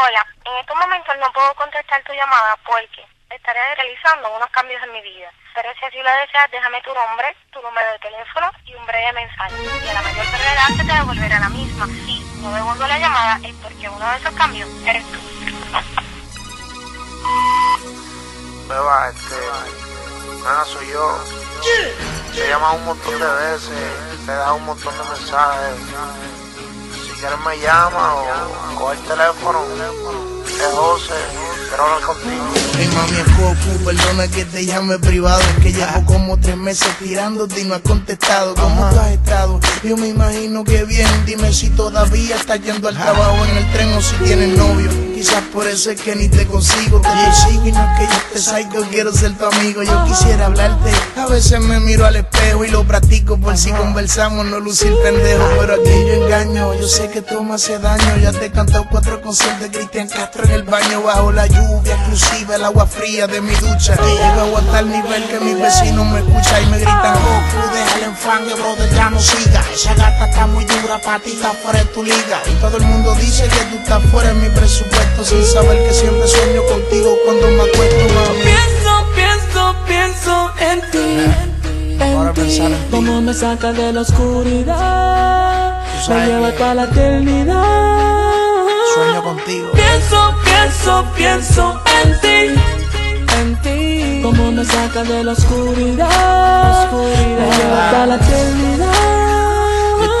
Hola, en estos momentos no puedo contestar tu llamada porque estaré realizando unos cambios en mi vida. Pero si así lo deseas, déjame tu nombre, tu número de teléfono y un breve mensaje. Y a la mayor brevedad se te devolverá la misma. Si no devuelvo la llamada es porque uno de esos cambios eres tú. Beba, este. Nada, soy yo. Te he llamado un montón de veces, te dado un montón de mensajes. Si quieres me llama o coge el teléfono. Es José, quiero hablar contigo. Mi mami Goku, perdona que te llame privado Que llevo como tres meses tirándote y no has contestado ¿Cómo tú has estado? Yo me imagino que bien Dime si todavía estás yendo al trabajo en el tren o si tienes novio Quizás por eso es que ni te consigo. Te sigo y no es que yo te psycho Quiero ser tu amigo, yo quisiera hablarte. A veces me miro al espejo y lo practico Por si conversamos, no lucir pendejo. Pero aquí yo engaño, yo sé que tú me hace daño. Ya te he cantado cuatro conciertos de Cristian Castro en el baño Bajo la lluvia, exclusiva el agua fría de mi ducha. Llego a tal nivel que mis vecinos me escuchan y me gritan Goku, déjale enfangue, brother, ya no siga Esa gata está muy dura, pa' ti está fuera de tu liga Y todo el mundo dice que tú estás fuera de mi presupuesto Sin saber que siempre sueño contigo cuando me acuesto, mami Pienso, pienso, pienso en ti. Ahora En ti, pensar en ti. cómo me saca de la oscuridad, me lleva para la eternidad. Sueño contigo Pienso, pienso, pienso en ti, en ti, cómo me saca de la oscuridad, me lleva para la eternidad.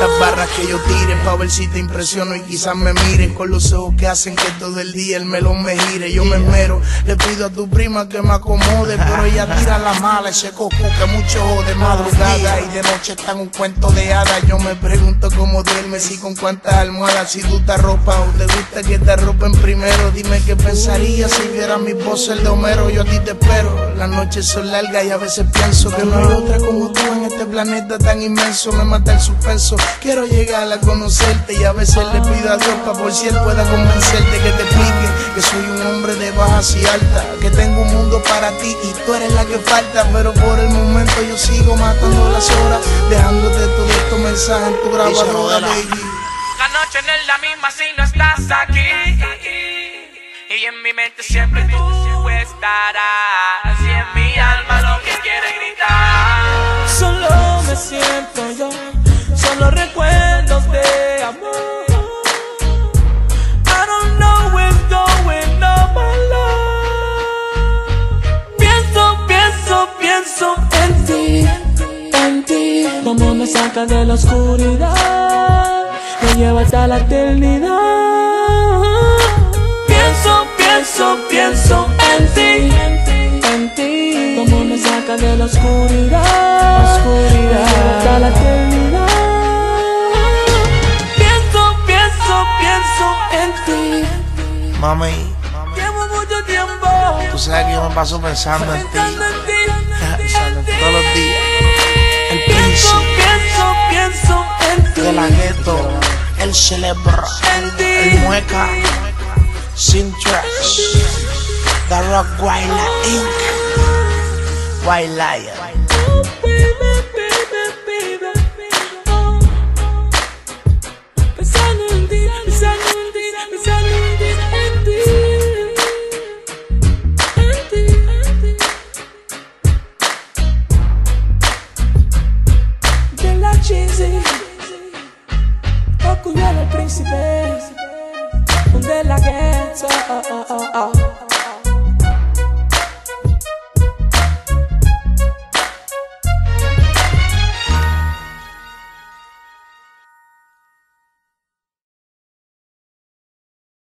Estas barras que yo tire pa' ver si te impresiono y quizás me miren con los ojos que hacen que todo el día el melón me gire. Yo me esmero, le pido a tu prima que me acomode, pero ella tira la mala, ese coco que mucho de madrugada y de noche está en un cuento de hadas. Yo me pregunto cómo duermes y con cuántas almohadas, si tú te arropas o te gusta que te arropen primero. Dime qué pensarías si vieras mi pose el de Homero, yo a ti te espero. Las noches son largas y a veces pienso que no hay otra como tú en este planeta tan inmenso. Me mata el suspenso. Quiero llegar a conocerte y a veces le pido a Dios para por si él pueda convencerte que te explique que soy un hombre de bajas y altas, que tengo un mundo para ti y tú eres la que falta. Pero por el momento yo sigo matando las horas, dejándote todos estos mensajes en tu grabadora. La noche no es la misma si no estás aquí. Y en mi mente siempre tú estarás. Y en mi recuerdos de amor. I don't know what's going on, my love. Pienso, pienso, pienso en ti, en ti. Como me saca de la oscuridad, me lleva hasta la eternidad. Pienso, pienso, pienso en ti, en ti. Como me saca de la oscuridad, Mami, Llevo mucho tiempo tú sabes que yo me paso pensando en ti. pensando en ti, en ti todos los días. El Pienso, pienso, pienso en ti. de la gueto, el celebro, En el mueca, sin tracks, The Rock Wildlife Inc. White de la ghetto. Ah, ah, ah,